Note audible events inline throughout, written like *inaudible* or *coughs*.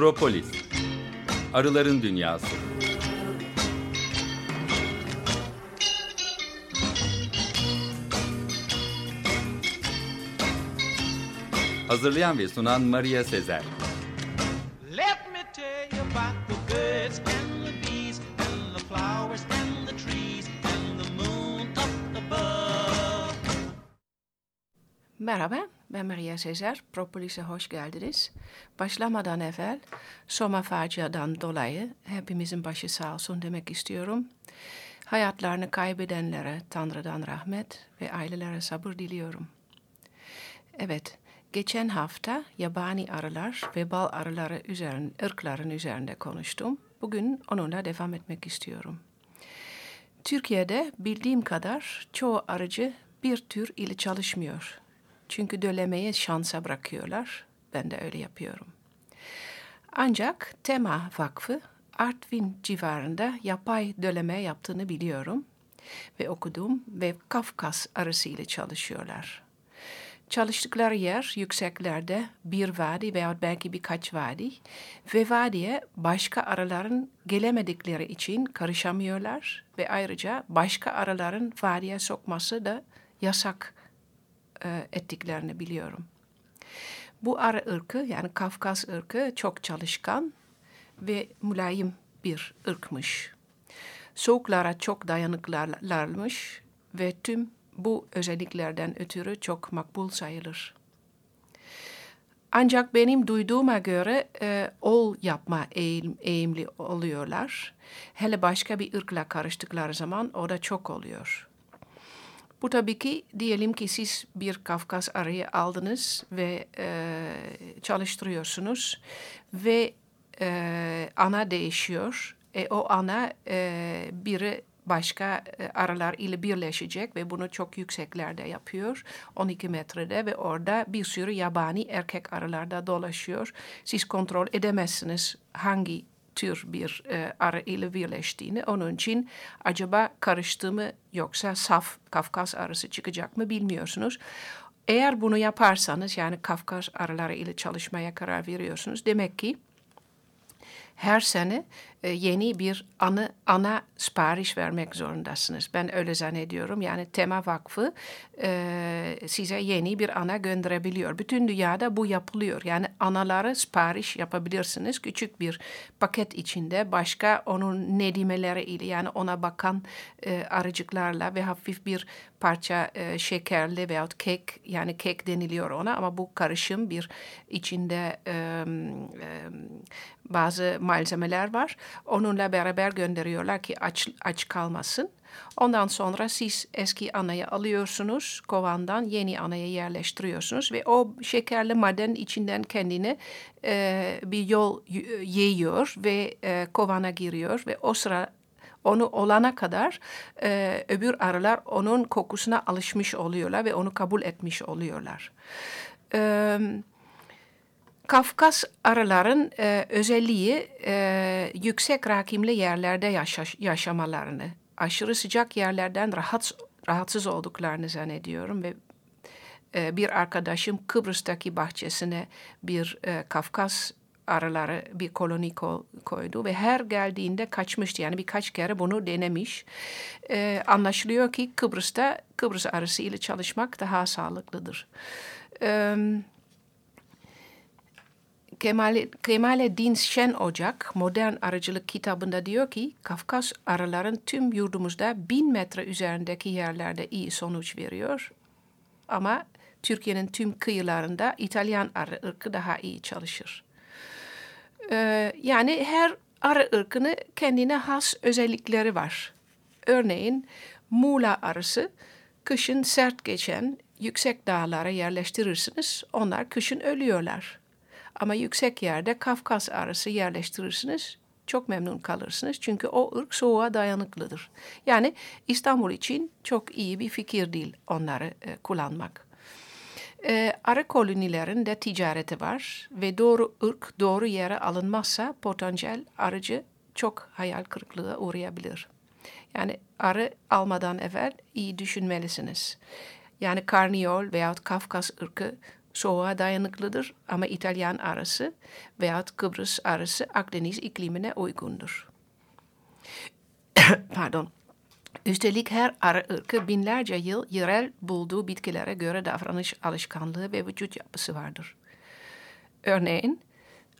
Propolis Arıların Dünyası Hazırlayan ve sunan Maria Sezer Let me tell you about the birds and the bees and the flowers and the trees and the moon up above. Merhaba, ben Maria Sezer. Propolis'e hoş geldiniz. Başlamadan evvel Soma faciadan dolayı hepimizin başı sağ olsun demek istiyorum. Hayatlarını kaybedenlere Tanrı'dan rahmet ve ailelere sabır diliyorum. Evet, geçen hafta yabani arılar ve bal arıları üzerine, ırkların üzerinde konuştum. Bugün onunla devam etmek istiyorum. Türkiye'de bildiğim kadar çoğu arıcı bir tür ile çalışmıyor. Çünkü dölemeyi şansa bırakıyorlar. Ben de öyle yapıyorum. Ancak Tema Vakfı Artvin civarında yapay döleme yaptığını biliyorum ve okudum ve Kafkas arısı ile çalışıyorlar. Çalıştıkları yer yükseklerde bir vadi veya belki birkaç vadi ve vadiye başka arıların gelemedikleri için karışamıyorlar ve ayrıca başka arıların vadiye sokması da yasak e, ettiklerini biliyorum. Bu arı ırkı yani Kafkas ırkı çok çalışkan ve mülayim bir ırkmış. Soğuklara çok dayanıklarmış ve tüm bu özelliklerden ötürü çok makbul sayılır. Ancak benim duyduğuma göre e, ol yapma eğim, eğimli oluyorlar. Hele başka bir ırkla karıştıkları zaman o da çok oluyor. Bu tabii ki diyelim ki siz bir Kafkas arayı aldınız ve e, çalıştırıyorsunuz ve e, ana değişiyor. E, o ana e, biri başka e, aralar ile birleşecek ve bunu çok yükseklerde yapıyor. 12 metrede ve orada bir sürü yabani erkek arılarda dolaşıyor. Siz kontrol edemezsiniz hangi tür bir e, arı ile birleştiğini. Onun için acaba karıştı mı yoksa saf Kafkas arısı çıkacak mı bilmiyorsunuz. Eğer bunu yaparsanız yani Kafkas arıları ile çalışmaya karar veriyorsunuz demek ki her sene yeni bir ana, ana sipariş vermek zorundasınız. Ben öyle zannediyorum. Yani Tema Vakfı e, size yeni bir ana gönderebiliyor. Bütün dünyada bu yapılıyor. Yani anaları sipariş yapabilirsiniz. Küçük bir paket içinde başka onun nedimeleri ile yani ona bakan e, arıcıklarla ve hafif bir parça e, şekerli veyahut kek yani kek deniliyor ona ama bu karışım bir içinde e, e, bazı malzemeler var. Onunla beraber gönderiyorlar ki aç, aç kalmasın. Ondan sonra siz eski anayı alıyorsunuz, kovandan yeni anayı yerleştiriyorsunuz ve o şekerli maddenin içinden kendini e, bir yol yiyor ve e, kovana giriyor ve o sıra onu olana kadar e, öbür arılar onun kokusuna alışmış oluyorlar ve onu kabul etmiş oluyorlar. Evet. Kafkas arıların e, özelliği e, yüksek rakimli yerlerde yaşa, yaşamalarını, aşırı sıcak yerlerden rahat, rahatsız olduklarını zannediyorum ve e, bir arkadaşım Kıbrıs'taki bahçesine bir e, Kafkas arıları bir koloni koydu ve her geldiğinde kaçmıştı. Yani birkaç kere bunu denemiş. E, anlaşılıyor ki Kıbrıs'ta Kıbrıs arısı ile çalışmak daha sağlıklıdır. Evet. Kemal, Kemalettin Şen Ocak Modern Arıcılık kitabında diyor ki Kafkas arıların tüm yurdumuzda bin metre üzerindeki yerlerde iyi sonuç veriyor. Ama Türkiye'nin tüm kıyılarında İtalyan arı ırkı daha iyi çalışır. Ee, yani her arı ırkının kendine has özellikleri var. Örneğin Muğla arısı kışın sert geçen yüksek dağlara yerleştirirsiniz. Onlar kışın ölüyorlar. Ama yüksek yerde Kafkas arası yerleştirirsiniz. Çok memnun kalırsınız çünkü o ırk soğuğa dayanıklıdır. Yani İstanbul için çok iyi bir fikir değil onları e, kullanmak. E, arı kolonilerin de ticareti var ve doğru ırk doğru yere alınmazsa potansiyel arıcı çok hayal kırıklığı uğrayabilir. Yani arı almadan evvel iyi düşünmelisiniz. Yani karniyol veyahut Kafkas ırkı Soğuğa dayanıklıdır ama İtalyan arısı veyahut Kıbrıs arısı Akdeniz iklimine uygundur. *coughs* Pardon. Üstelik her arı ırkı binlerce yıl yerel bulduğu bitkilere göre davranış alışkanlığı ve vücut yapısı vardır. Örneğin,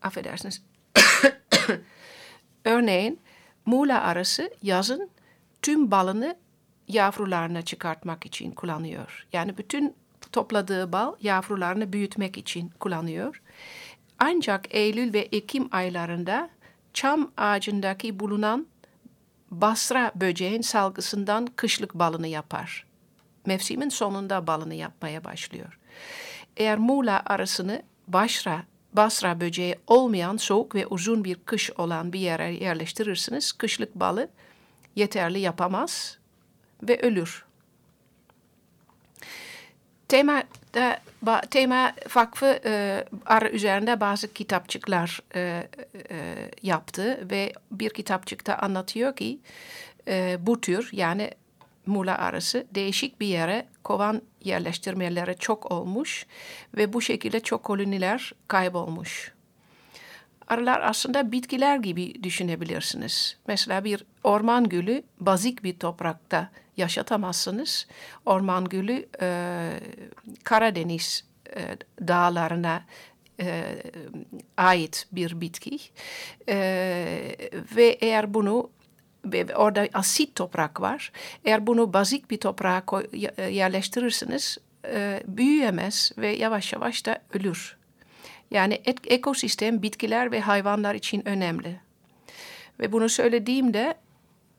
affedersiniz, *coughs* örneğin Muğla arısı yazın tüm balını yavrularına çıkartmak için kullanıyor. Yani bütün topladığı bal yavrularını büyütmek için kullanıyor. Ancak Eylül ve Ekim aylarında çam ağacındaki bulunan basra böceğin salgısından kışlık balını yapar. Mevsimin sonunda balını yapmaya başlıyor. Eğer Muğla arasını başra, basra böceği olmayan soğuk ve uzun bir kış olan bir yere yerleştirirsiniz, kışlık balı yeterli yapamaz ve ölür. Tema da ba, tema vakfı e, arı üzerinde bazı kitapçıklar e, e, yaptı ve bir kitapçıkta anlatıyor ki e, bu tür yani Mula arısı değişik bir yere kovan yerleştirmeleri çok olmuş ve bu şekilde çok koloniler kaybolmuş. Arılar aslında bitkiler gibi düşünebilirsiniz. Mesela bir orman gülü bazik bir toprakta yaşatamazsınız. Orman gülü e, Karadeniz e, dağlarına e, ait bir bitki e, ve eğer bunu orada asit toprak var. Eğer bunu bazik bir toprağa yerleştirirsiniz e, büyüyemez ve yavaş yavaş da ölür. Yani ekosistem bitkiler ve hayvanlar için önemli. Ve bunu söylediğimde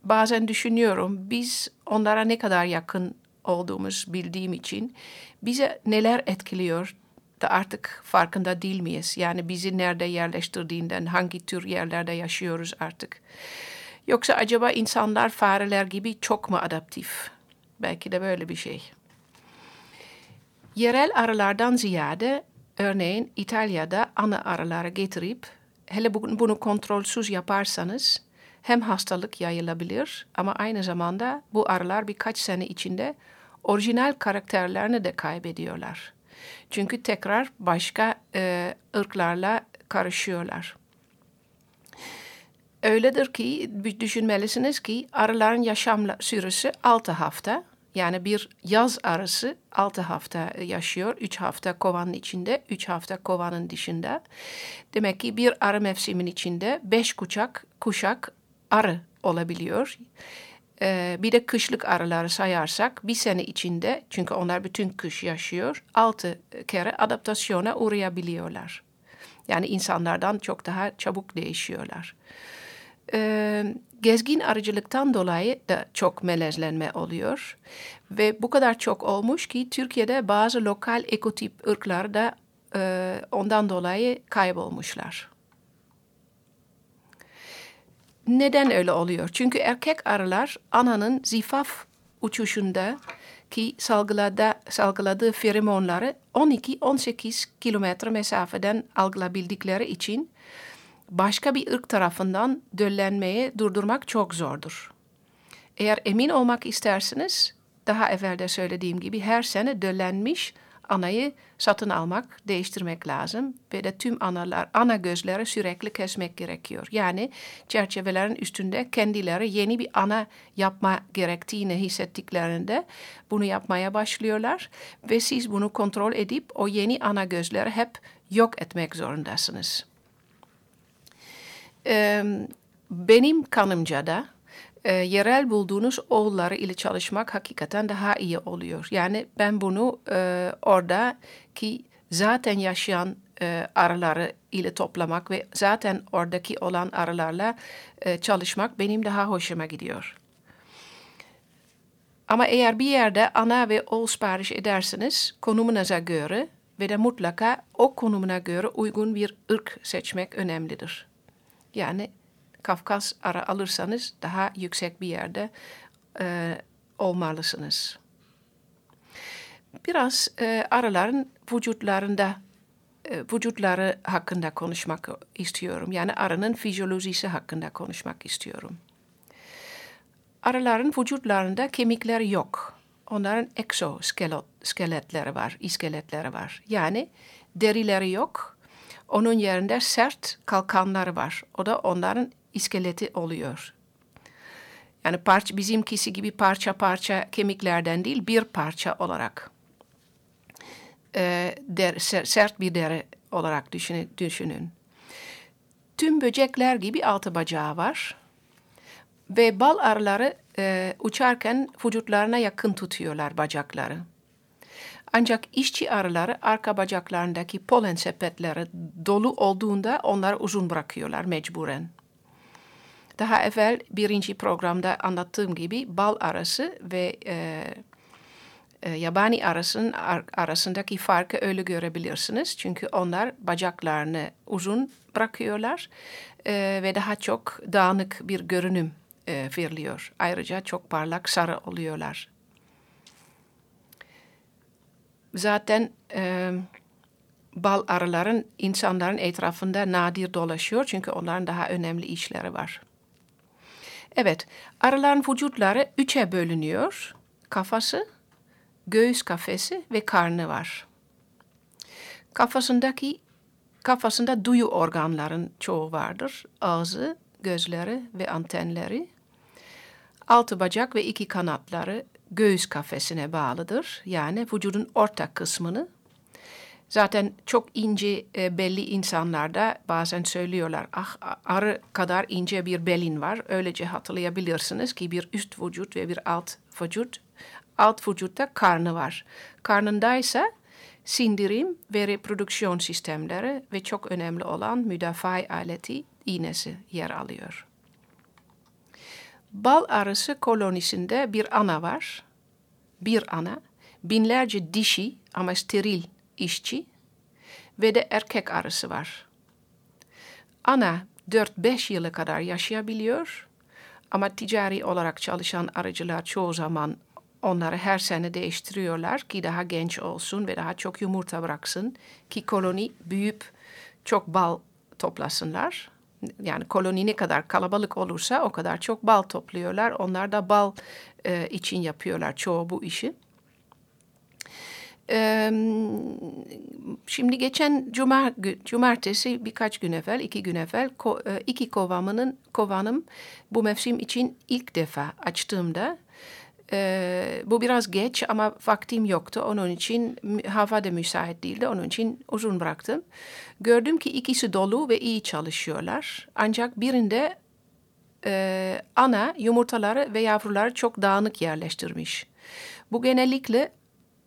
bazen düşünüyorum biz onlara ne kadar yakın olduğumuz bildiğim için bize neler etkiliyor da artık farkında değil miyiz? Yani bizi nerede yerleştirdiğinden, hangi tür yerlerde yaşıyoruz artık. Yoksa acaba insanlar fareler gibi çok mu adaptif? Belki de böyle bir şey. Yerel arılardan ziyade örneğin İtalya'da ana arıları getirip hele bunu kontrolsüz yaparsanız hem hastalık yayılabilir ama aynı zamanda bu arılar birkaç sene içinde orijinal karakterlerini de kaybediyorlar. Çünkü tekrar başka e, ırklarla karışıyorlar. Öyledir ki düşünmelisiniz ki arıların yaşam süresi 6 hafta. Yani bir yaz arısı 6 hafta yaşıyor. 3 hafta kovanın içinde, 3 hafta kovanın dışında. Demek ki bir arı mevsimin içinde 5 kuşak, kuşak arı olabiliyor. Ee, bir de kışlık arıları sayarsak bir sene içinde çünkü onlar bütün kış yaşıyor altı kere adaptasyona uğrayabiliyorlar. Yani insanlardan çok daha çabuk değişiyorlar. Ee, gezgin arıcılıktan dolayı da çok melezlenme oluyor. Ve bu kadar çok olmuş ki Türkiye'de bazı lokal ekotip ırklar da e, ondan dolayı kaybolmuşlar. Neden öyle oluyor? Çünkü erkek arılar ananın zifaf uçuşunda ki salgıladı, salgıladığı feromonları 12-18 kilometre mesafeden algılayabildikleri için başka bir ırk tarafından döllenmeyi durdurmak çok zordur. Eğer emin olmak isterseniz daha evvel de söylediğim gibi her sene döllenmiş anayı satın almak, değiştirmek lazım ve de tüm analar, ana gözleri sürekli kesmek gerekiyor. Yani çerçevelerin üstünde kendileri yeni bir ana yapma gerektiğini hissettiklerinde bunu yapmaya başlıyorlar ve siz bunu kontrol edip o yeni ana gözleri hep yok etmek zorundasınız. Benim kanımca da e, yerel bulduğunuz oğulları ile çalışmak hakikaten daha iyi oluyor. Yani ben bunu e, orada ki zaten yaşayan e, arıları ile toplamak ve zaten oradaki olan arılarla e, çalışmak benim daha hoşuma gidiyor. Ama eğer bir yerde ana ve oğul sipariş ederseniz konumunuza göre ve de mutlaka o konumuna göre uygun bir ırk seçmek önemlidir. Yani Kafkas ara alırsanız daha yüksek bir yerde e, olmalısınız. Biraz e, arıların vücutlarında e, vücutları hakkında konuşmak istiyorum. Yani arının fizyolojisi hakkında konuşmak istiyorum. Arıların vücutlarında kemikler yok. onların exoskeletleri var, iskeletleri var. Yani derileri yok. Onun yerinde sert kalkanları var. O da onların iskeleti oluyor. Yani parça, bizimkisi gibi parça parça kemiklerden değil bir parça olarak. E, der, sert bir deri olarak düşünün. düşünün. Tüm böcekler gibi altı bacağı var. Ve bal arıları e, uçarken vücutlarına yakın tutuyorlar bacakları. Ancak işçi arıları arka bacaklarındaki polen sepetleri dolu olduğunda onları uzun bırakıyorlar mecburen. Daha evvel birinci programda anlattığım gibi bal arası ve e, e, yabani arasının ar, arasındaki farkı öyle görebilirsiniz. Çünkü onlar bacaklarını uzun bırakıyorlar e, ve daha çok dağınık bir görünüm e, veriliyor. Ayrıca çok parlak sarı oluyorlar. Zaten e, bal arıların insanların etrafında nadir dolaşıyor çünkü onların daha önemli işleri var. Evet, arıların vücutları üçe bölünüyor. Kafası, göğüs kafesi ve karnı var. Kafasındaki kafasında duyu organların çoğu vardır. Ağzı, gözleri ve antenleri. Altı bacak ve iki kanatları göğüs kafesine bağlıdır. Yani vücudun orta kısmını. Zaten çok ince e, belli insanlarda bazen söylüyorlar ah arı kadar ince bir belin var. Öylece hatırlayabilirsiniz ki bir üst vücut ve bir alt vücut. Alt vücutta karnı var. Karnında ise sindirim ve reprodüksiyon sistemleri ve çok önemli olan müdafaa aleti iğnesi yer alıyor. Bal arısı kolonisinde bir ana var. Bir ana, binlerce dişi ama steril işçi ve de erkek arısı var. Ana 4-5 yıla kadar yaşayabiliyor ama ticari olarak çalışan arıcılar çoğu zaman onları her sene değiştiriyorlar ki daha genç olsun ve daha çok yumurta bıraksın ki koloni büyüyüp çok bal toplasınlar. Yani koloni ne kadar kalabalık olursa o kadar çok bal topluyorlar. Onlar da bal e, için yapıyorlar çoğu bu işi. E, şimdi geçen cuma, cumartesi birkaç gün evvel, iki gün evvel ko, e, iki kovanımın, kovanım bu mevsim için ilk defa açtığımda ee, bu biraz geç ama vaktim yoktu. Onun için hava da müsait değildi. Onun için uzun bıraktım. Gördüm ki ikisi dolu ve iyi çalışıyorlar. Ancak birinde e, ana yumurtaları ve yavruları çok dağınık yerleştirmiş. Bu genellikle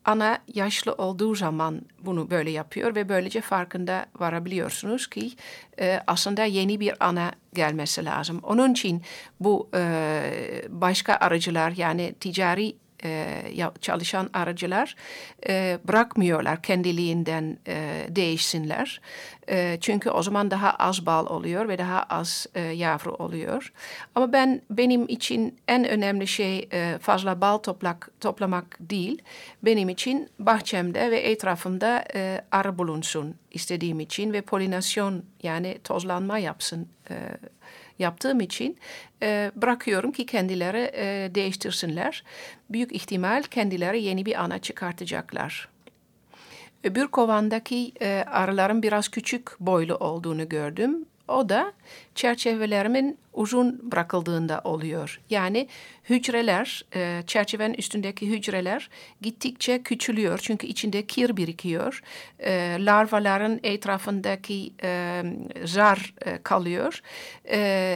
ana yaşlı olduğu zaman bunu böyle yapıyor ve böylece farkında varabiliyorsunuz ki e, aslında yeni bir ana gelmesi lazım. Onun için bu e, başka aracılar yani ticari e, çalışan aracılar e, bırakmıyorlar kendiliğinden e, değişsinler. E, çünkü o zaman daha az bal oluyor ve daha az e, yavru oluyor. Ama ben benim için en önemli şey e, fazla bal toplak, toplamak değil. Benim için bahçemde ve etrafımda e, arı bulunsun istediğim için ve polinasyon yani tozlanma yapsın e, yaptığım için e, bırakıyorum ki kendileri e, değiştirsinler. Büyük ihtimal kendileri yeni bir ana çıkartacaklar. Öbür kovandaki e, arıların biraz küçük boylu olduğunu gördüm. O da çerçevelerimin uzun bırakıldığında oluyor. Yani hücreler, e, çerçevenin üstündeki hücreler gittikçe küçülüyor. Çünkü içinde kir birikiyor. E, larvaların etrafındaki e, zar e, kalıyor.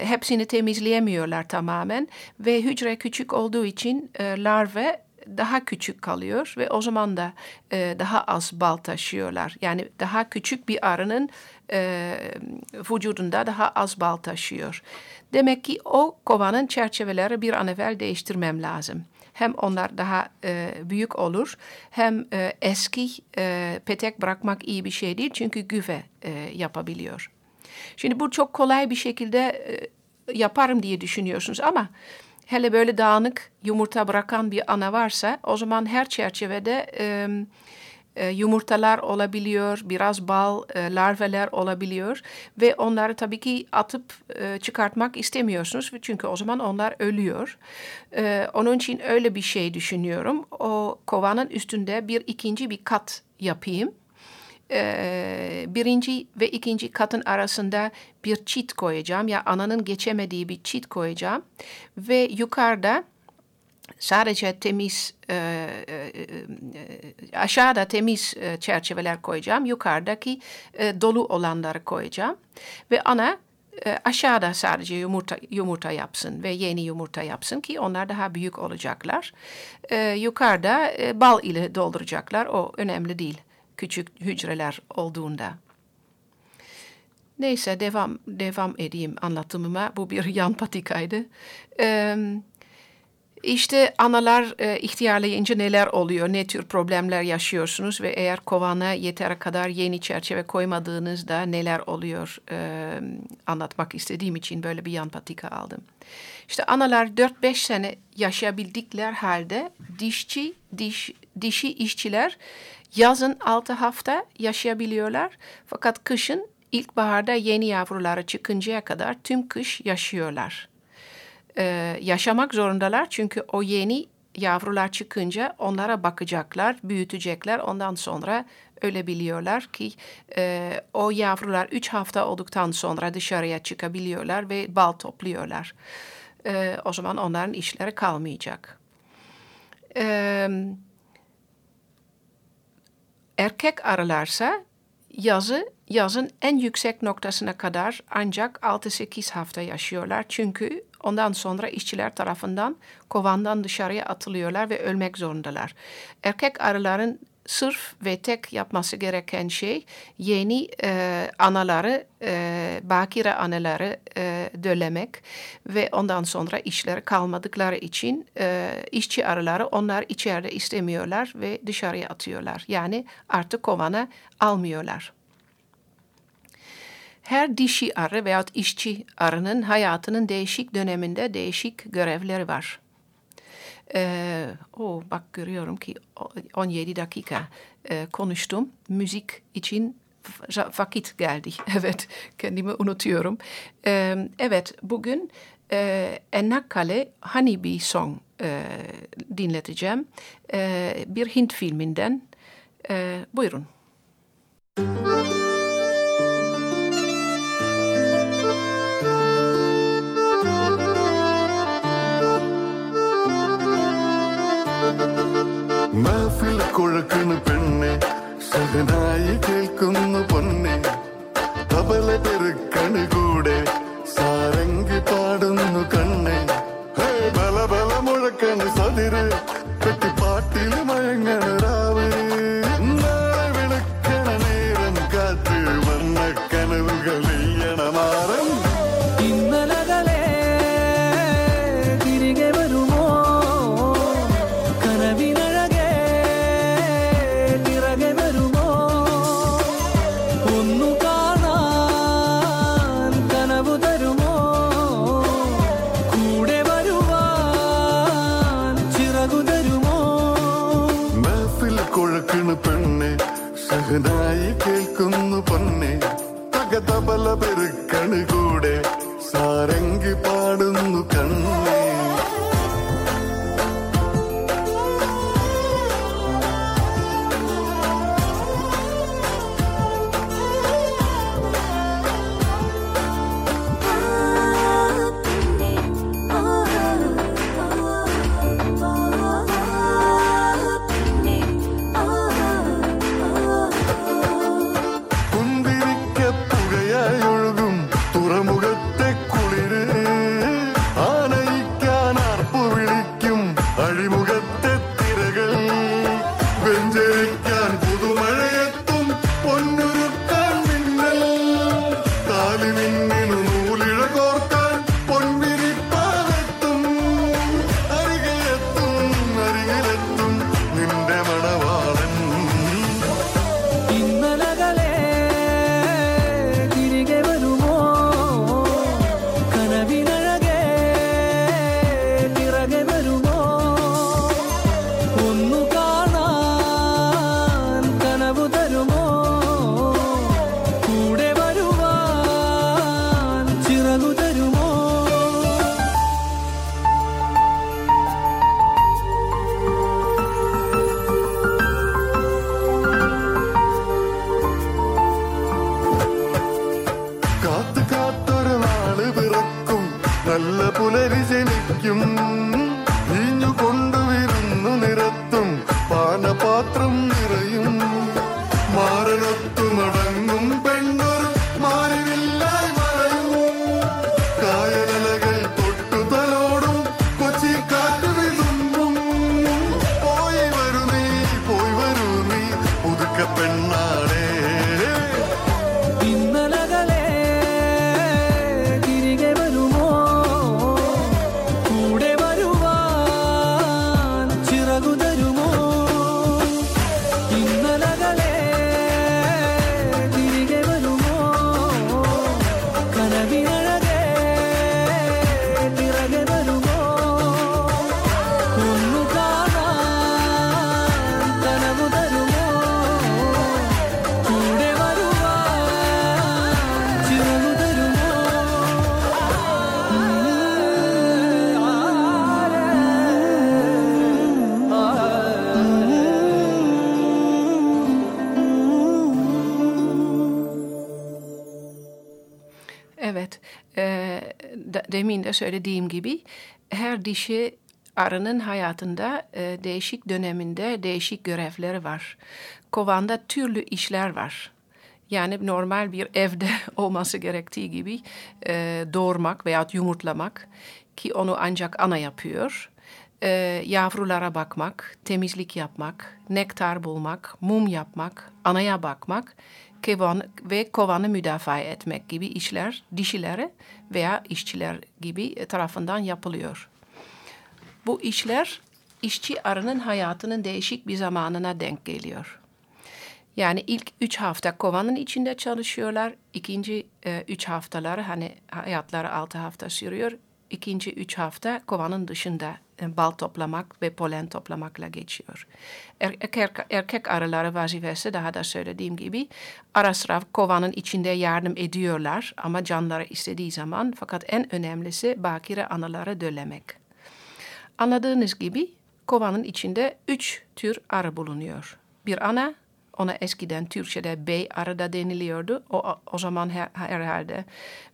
Hepsini temizleyemiyorlar tamamen. Ve hücre küçük olduğu için e, larve daha küçük kalıyor ve o zaman da e, daha az bal taşıyorlar. Yani daha küçük bir arının e, vücudunda daha az bal taşıyor. Demek ki o kovanın çerçeveleri bir an evvel değiştirmem lazım. Hem onlar daha e, büyük olur hem e, eski e, petek bırakmak iyi bir şey değil çünkü güve e, yapabiliyor. Şimdi bu çok kolay bir şekilde e, yaparım diye düşünüyorsunuz ama hele böyle dağınık yumurta bırakan bir ana varsa o zaman her çerçevede e, e, yumurtalar olabiliyor, biraz bal, e, larveler olabiliyor ve onları tabii ki atıp e, çıkartmak istemiyorsunuz çünkü o zaman onlar ölüyor. E, onun için öyle bir şey düşünüyorum. O kovanın üstünde bir ikinci bir kat yapayım. E, birinci ve ikinci katın arasında bir çit koyacağım ya ananın geçemediği bir çit koyacağım ve yukarıda sadece temiz e, e, e, aşağıda temiz e, çerçeveler koyacağım. Yukarıdaki e, dolu olanları koyacağım. Ve ana e, aşağıda sadece yumurta yumurta yapsın ve yeni yumurta yapsın ki onlar daha büyük olacaklar. E, yukarıda e, bal ile dolduracaklar. O önemli değil küçük hücreler olduğunda. Neyse devam devam edeyim anlatımıma. Bu bir *laughs* yan patikaydı. Ee, işte analar e, ihtiyarlayınca neler oluyor, ne tür problemler yaşıyorsunuz ve eğer kovana yeter kadar yeni çerçeve koymadığınızda neler oluyor e, anlatmak istediğim için böyle bir yan patika aldım. İşte analar 4-5 sene yaşayabildikler halde dişçi, diş, dişi işçiler yazın 6 hafta yaşayabiliyorlar fakat kışın ilkbaharda yeni yavruları çıkıncaya kadar tüm kış yaşıyorlar e, yaşamak zorundalar. Çünkü o yeni yavrular çıkınca onlara bakacaklar, büyütecekler. Ondan sonra öyle biliyorlar ki e, o yavrular üç hafta olduktan sonra dışarıya çıkabiliyorlar ve bal topluyorlar. E, o zaman onların işleri kalmayacak. E, erkek arılarsa yazı yazın en yüksek noktasına kadar ancak 6-8 hafta yaşıyorlar. Çünkü ondan sonra işçiler tarafından kovandan dışarıya atılıyorlar ve ölmek zorundalar. Erkek arıların sırf ve tek yapması gereken şey yeni e, anaları, e, bakire anaları e, dölemek ve ondan sonra işleri kalmadıkları için e, işçi arıları onlar içeride istemiyorlar ve dışarıya atıyorlar. Yani artık kovana almıyorlar. Her dişi arı veya işçi arının hayatının değişik döneminde değişik görevleri var. Ee, oh, bak görüyorum ki 17 dakika e, konuştum. Müzik için vakit geldi. *laughs* Evet, kendimi unutuyorum. Ee, evet, bugün e, Ennakkale Honeybee Song e, dinleteceğim. E, bir Hint filminden. E, buyurun. Müzik കേൾക്കുന്നു പൊന്നെ. തബല പെരുക്കണ് കൂടെ കേൾക്കുന്നു പൊന്നെ. തകതബല പെരുക്കണ് കൂടെ. സാരംഗി പാടുന്നു കണ്ണേ. Söylediğim gibi her dişi arının hayatında e, değişik döneminde değişik görevleri var. Kovanda türlü işler var. Yani normal bir evde *laughs* olması gerektiği gibi e, doğurmak veya yumurtlamak ki onu ancak ana yapıyor. E, yavrulara bakmak, temizlik yapmak, nektar bulmak, mum yapmak, anaya bakmak kovan, ve kovanı müdafaa etmek gibi işler dişilere veya işçiler gibi tarafından yapılıyor. Bu işler işçi arının hayatının değişik bir zamanına denk geliyor. Yani ilk üç hafta kovanın içinde çalışıyorlar. İkinci e, üç haftaları hani hayatları altı hafta sürüyor. İkinci üç hafta kovanın dışında bal toplamak ve polen toplamakla geçiyor. Er, erkek, erkek arıları vazifesi daha da söylediğim gibi ara sıra kovanın içinde yardım ediyorlar ama canları istediği zaman fakat en önemlisi bakire anaları döllemek. Anladığınız gibi kovanın içinde üç tür arı bulunuyor. Bir ana, ona eskiden Türkçe'de bey arı da deniliyordu. O, o zaman her, herhalde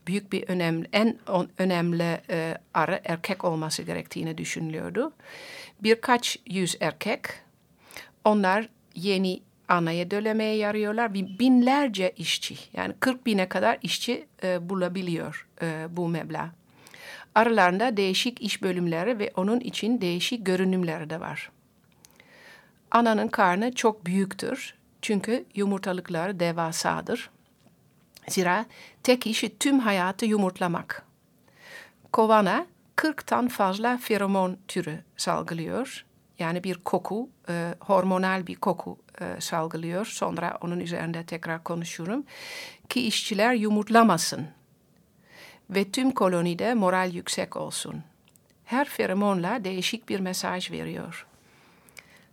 büyük bir önemli, en önemli e, arı erkek olması gerektiğini düşünülüyordu. Birkaç yüz erkek, onlar yeni anaya dölemeye yarıyorlar. Bir binlerce işçi, yani 40 bine kadar işçi e, bulabiliyor e, bu meblağ. Aralarında değişik iş bölümleri ve onun için değişik görünümleri de var. Ananın karnı çok büyüktür çünkü yumurtalıkları devasadır. Zira tek işi tüm hayatı yumurtlamak. Kovana 40'tan fazla feromon türü salgılıyor. Yani bir koku, e, hormonal bir koku e, salgılıyor. Sonra onun üzerinde tekrar konuşurum. Ki işçiler yumurtlamasın ve tüm kolonide moral yüksek olsun. Her feromonla değişik bir mesaj veriyor.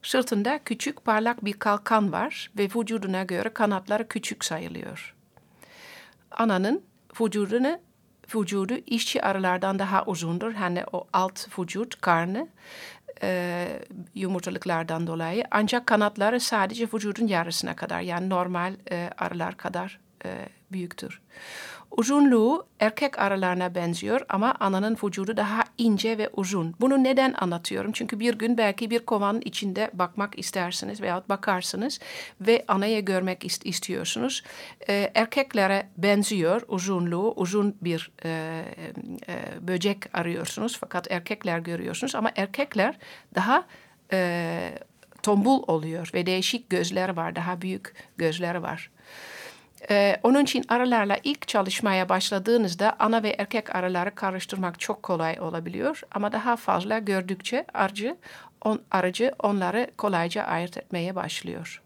Sırtında küçük parlak bir kalkan var ve vücuduna göre kanatları küçük sayılıyor. Ananın vücudunu, vücudu işçi arılardan daha uzundur. Hani o alt vücut, karnı e, yumurtalıklardan dolayı. Ancak kanatları sadece vücudun yarısına kadar yani normal e, arılar kadar e, büyüktür. Uzunluğu erkek arılarına benziyor ama ananın vücudu daha ince ve uzun. Bunu neden anlatıyorum? Çünkü bir gün belki bir kovanın içinde bakmak istersiniz veya bakarsınız ve anayı görmek ist istiyorsunuz. Ee, erkeklere benziyor uzunluğu, uzun bir e, e, böcek arıyorsunuz fakat erkekler görüyorsunuz ama erkekler daha e, tombul oluyor ve değişik gözler var, daha büyük gözler var. Ee, onun için arılarla ilk çalışmaya başladığınızda ana ve erkek arıları karıştırmak çok kolay olabiliyor. Ama daha fazla gördükçe arıcı, on, arıcı onları kolayca ayırt etmeye başlıyor.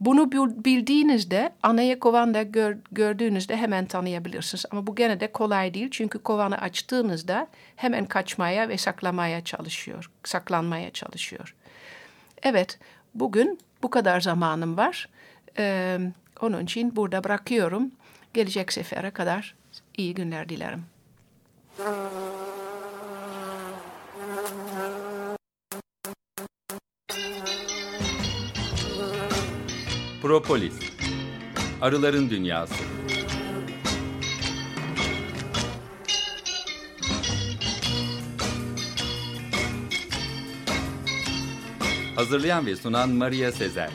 Bunu bildiğinizde anayı kovanda gör, gördüğünüzde hemen tanıyabilirsiniz. Ama bu gene de kolay değil çünkü kovanı açtığınızda hemen kaçmaya ve saklamaya çalışıyor, saklanmaya çalışıyor. Evet, bugün bu kadar zamanım var. Ee, onun için burada bırakıyorum. Gelecek sefere kadar iyi günler dilerim. Propolis Arıların Dünyası Hazırlayan ve sunan Maria Sezer